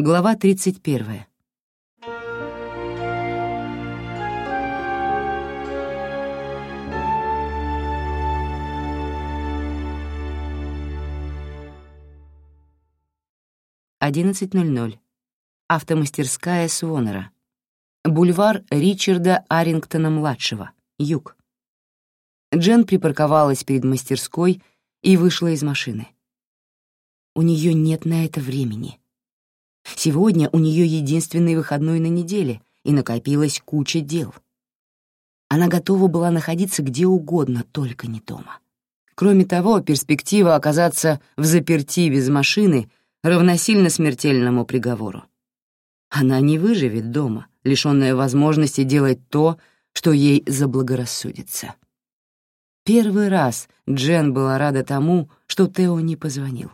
Глава 31. Одиннадцать ноль ноль. Автомастерская Суонера. Бульвар Ричарда Арингтона-младшего. Юг. Джен припарковалась перед мастерской и вышла из машины. У нее нет на это времени. Сегодня у нее единственный выходной на неделе, и накопилась куча дел. Она готова была находиться где угодно, только не дома. Кроме того, перспектива оказаться в заперти без машины равносильно смертельному приговору. Она не выживет дома, лишённая возможности делать то, что ей заблагорассудится. Первый раз Джен была рада тому, что Тео не позвонил.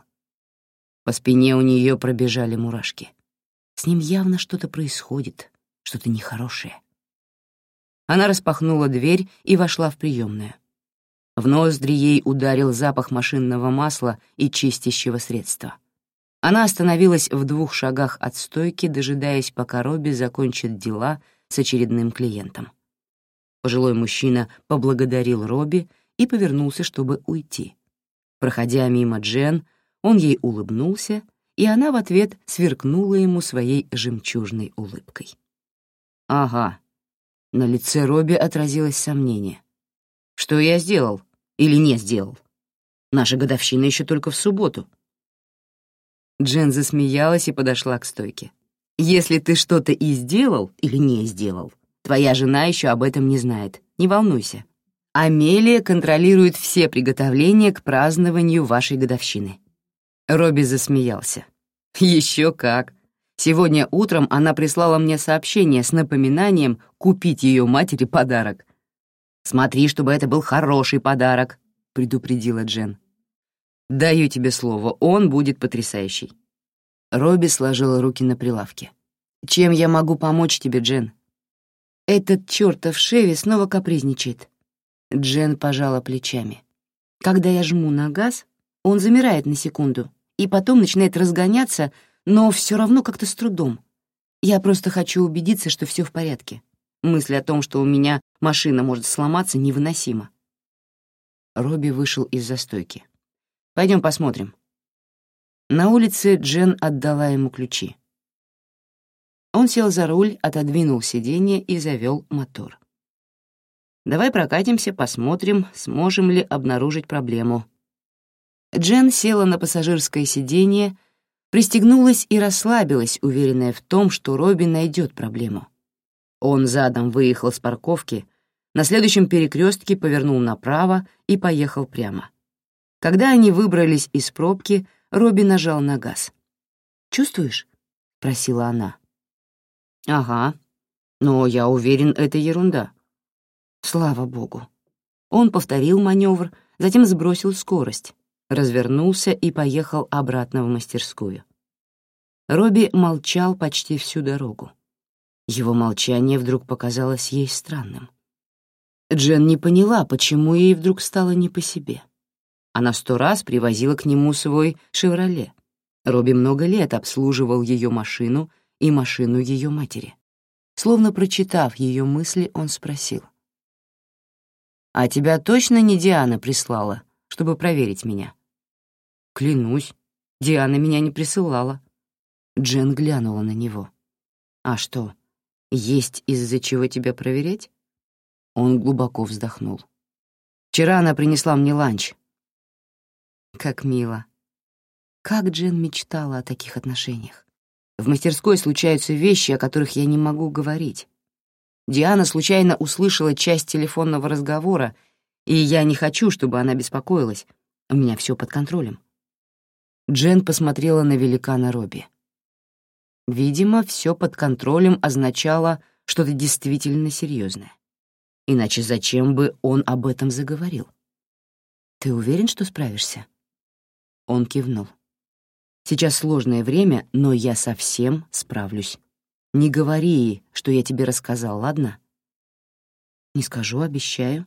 По спине у нее пробежали мурашки. С ним явно что-то происходит, что-то нехорошее. Она распахнула дверь и вошла в приемную. В ноздри ей ударил запах машинного масла и чистящего средства. Она остановилась в двух шагах от стойки, дожидаясь, пока Робби закончит дела с очередным клиентом. Пожилой мужчина поблагодарил Робби и повернулся, чтобы уйти. Проходя мимо Джен, он ей улыбнулся, и она в ответ сверкнула ему своей жемчужной улыбкой. «Ага». На лице Робби отразилось сомнение. «Что я сделал или не сделал? Наша годовщина еще только в субботу». Джен засмеялась и подошла к стойке. «Если ты что-то и сделал или не сделал, твоя жена еще об этом не знает. Не волнуйся. Амелия контролирует все приготовления к празднованию вашей годовщины. Робби засмеялся. Еще как. Сегодня утром она прислала мне сообщение с напоминанием купить ее матери подарок. «Смотри, чтобы это был хороший подарок», — предупредила Джен. «Даю тебе слово, он будет потрясающий». Робби сложила руки на прилавке. «Чем я могу помочь тебе, Джен?» «Этот чертов Шеви снова капризничает». Джен пожала плечами. «Когда я жму на газ, он замирает на секунду, и потом начинает разгоняться, но все равно как-то с трудом. Я просто хочу убедиться, что все в порядке. Мысль о том, что у меня машина может сломаться, невыносима. Робби вышел из застойки. Пойдем посмотрим. На улице Джен отдала ему ключи. Он сел за руль, отодвинул сиденье и завел мотор. «Давай прокатимся, посмотрим, сможем ли обнаружить проблему», Джен села на пассажирское сиденье, пристегнулась и расслабилась, уверенная в том, что Робби найдет проблему. Он задом выехал с парковки, на следующем перекрестке повернул направо и поехал прямо. Когда они выбрались из пробки, Робби нажал на газ. «Чувствуешь?» — просила она. «Ага, но я уверен, это ерунда». Слава богу. Он повторил маневр, затем сбросил скорость развернулся и поехал обратно в мастерскую. Робби молчал почти всю дорогу. Его молчание вдруг показалось ей странным. Джен не поняла, почему ей вдруг стало не по себе. Она сто раз привозила к нему свой «Шевроле». Робби много лет обслуживал ее машину и машину ее матери. Словно прочитав ее мысли, он спросил. «А тебя точно не Диана прислала, чтобы проверить меня?» Клянусь, Диана меня не присылала. Джен глянула на него. «А что, есть из-за чего тебя проверять?» Он глубоко вздохнул. «Вчера она принесла мне ланч». Как мило. Как Джен мечтала о таких отношениях. В мастерской случаются вещи, о которых я не могу говорить. Диана случайно услышала часть телефонного разговора, и я не хочу, чтобы она беспокоилась. У меня все под контролем. Джен посмотрела на великана Робби. Видимо, все под контролем означало что-то действительно серьезное. Иначе зачем бы он об этом заговорил? «Ты уверен, что справишься?» Он кивнул. «Сейчас сложное время, но я совсем справлюсь. Не говори ей, что я тебе рассказал, ладно?» «Не скажу, обещаю.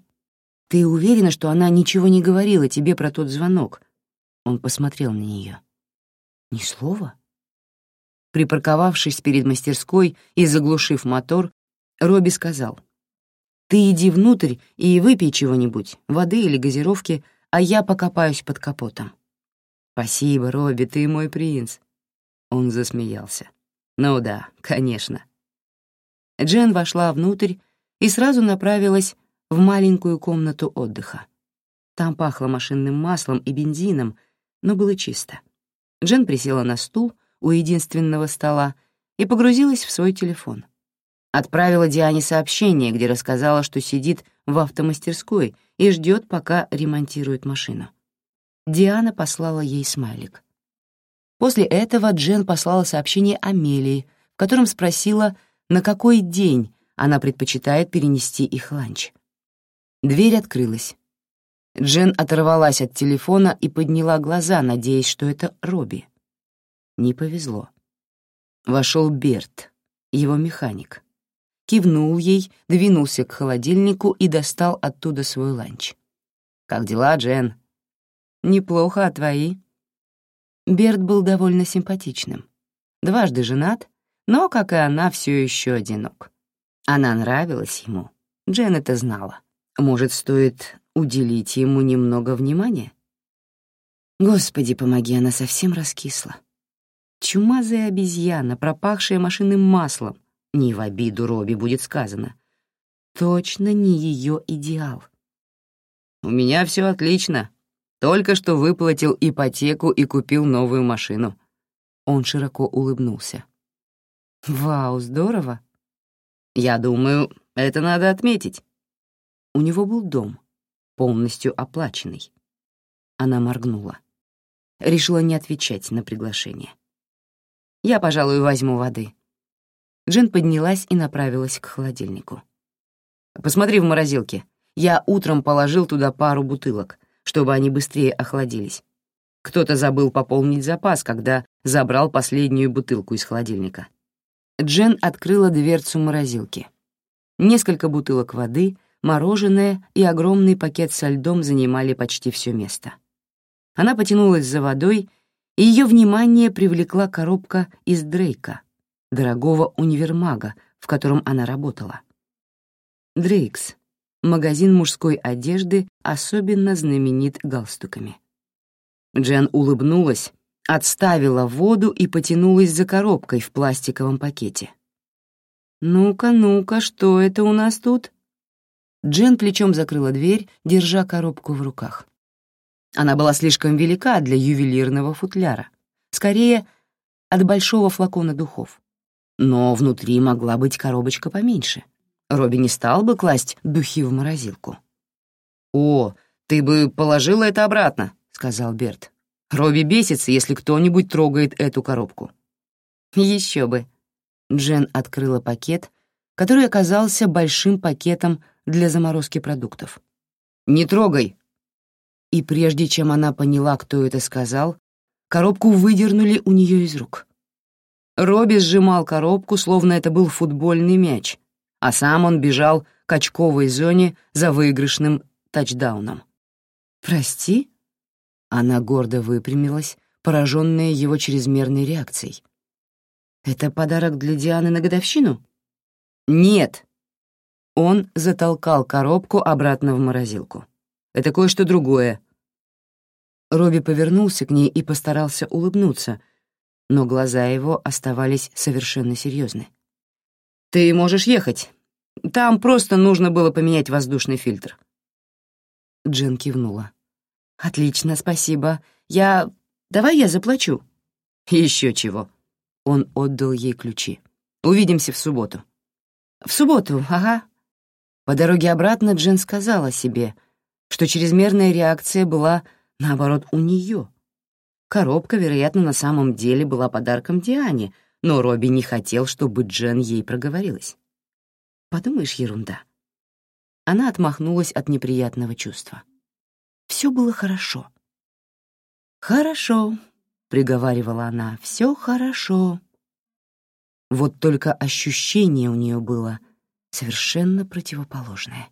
Ты уверена, что она ничего не говорила тебе про тот звонок, он посмотрел на нее. «Ни слова?» Припарковавшись перед мастерской и заглушив мотор, Робби сказал, «Ты иди внутрь и выпей чего-нибудь, воды или газировки, а я покопаюсь под капотом». «Спасибо, Робби, ты мой принц». Он засмеялся. «Ну да, конечно». Джен вошла внутрь и сразу направилась в маленькую комнату отдыха. Там пахло машинным маслом и бензином, но было чисто. Джен присела на стул у единственного стола и погрузилась в свой телефон. Отправила Диане сообщение, где рассказала, что сидит в автомастерской и ждет, пока ремонтирует машину. Диана послала ей смайлик. После этого Джен послала сообщение Амелии, в котором спросила, на какой день она предпочитает перенести их ланч. Дверь открылась. Джен оторвалась от телефона и подняла глаза, надеясь, что это Робби. Не повезло. Вошел Берт, его механик. Кивнул ей, двинулся к холодильнику и достал оттуда свой ланч. «Как дела, Джен?» «Неплохо, а твои?» Берт был довольно симпатичным. Дважды женат, но, как и она, все еще одинок. Она нравилась ему, Джен это знала. Может, стоит уделить ему немного внимания? Господи, помоги, она совсем раскисла. Чумазая обезьяна, пропахшая машинным маслом. Не в обиду Робби будет сказано. Точно не ее идеал. «У меня все отлично. Только что выплатил ипотеку и купил новую машину». Он широко улыбнулся. «Вау, здорово!» «Я думаю, это надо отметить». У него был дом, полностью оплаченный. Она моргнула. Решила не отвечать на приглашение. «Я, пожалуй, возьму воды». Джен поднялась и направилась к холодильнику. «Посмотри в морозилке. Я утром положил туда пару бутылок, чтобы они быстрее охладились. Кто-то забыл пополнить запас, когда забрал последнюю бутылку из холодильника». Джен открыла дверцу морозилки. Несколько бутылок воды — мороженое и огромный пакет со льдом занимали почти все место. Она потянулась за водой, и ее внимание привлекла коробка из Дрейка, дорогого универмага, в котором она работала. Дрейкс — магазин мужской одежды, особенно знаменит галстуками. Джен улыбнулась, отставила воду и потянулась за коробкой в пластиковом пакете. «Ну-ка, ну-ка, что это у нас тут?» Джен плечом закрыла дверь, держа коробку в руках. Она была слишком велика для ювелирного футляра, скорее, от большого флакона духов. Но внутри могла быть коробочка поменьше. Робби не стал бы класть духи в морозилку. «О, ты бы положила это обратно», — сказал Берт. «Робби бесится, если кто-нибудь трогает эту коробку». «Еще бы». Джен открыла пакет, который оказался большим пакетом для заморозки продуктов. «Не трогай!» И прежде чем она поняла, кто это сказал, коробку выдернули у нее из рук. Робби сжимал коробку, словно это был футбольный мяч, а сам он бежал к очковой зоне за выигрышным тачдауном. «Прости?» Она гордо выпрямилась, пораженная его чрезмерной реакцией. «Это подарок для Дианы на годовщину?» «Нет!» Он затолкал коробку обратно в морозилку. «Это кое-что другое». Робби повернулся к ней и постарался улыбнуться, но глаза его оставались совершенно серьезны. «Ты можешь ехать. Там просто нужно было поменять воздушный фильтр». Джен кивнула. «Отлично, спасибо. Я... Давай я заплачу». «Еще чего». Он отдал ей ключи. «Увидимся в субботу». «В субботу, ага», по дороге обратно Джен сказала себе, что чрезмерная реакция была, наоборот, у нее. Коробка, вероятно, на самом деле была подарком Диане, но Робби не хотел, чтобы Джен ей проговорилась. Подумаешь, ерунда. Она отмахнулась от неприятного чувства. Все было хорошо. «Хорошо», — приговаривала она, — «все хорошо». Вот только ощущение у нее было — совершенно противоположное.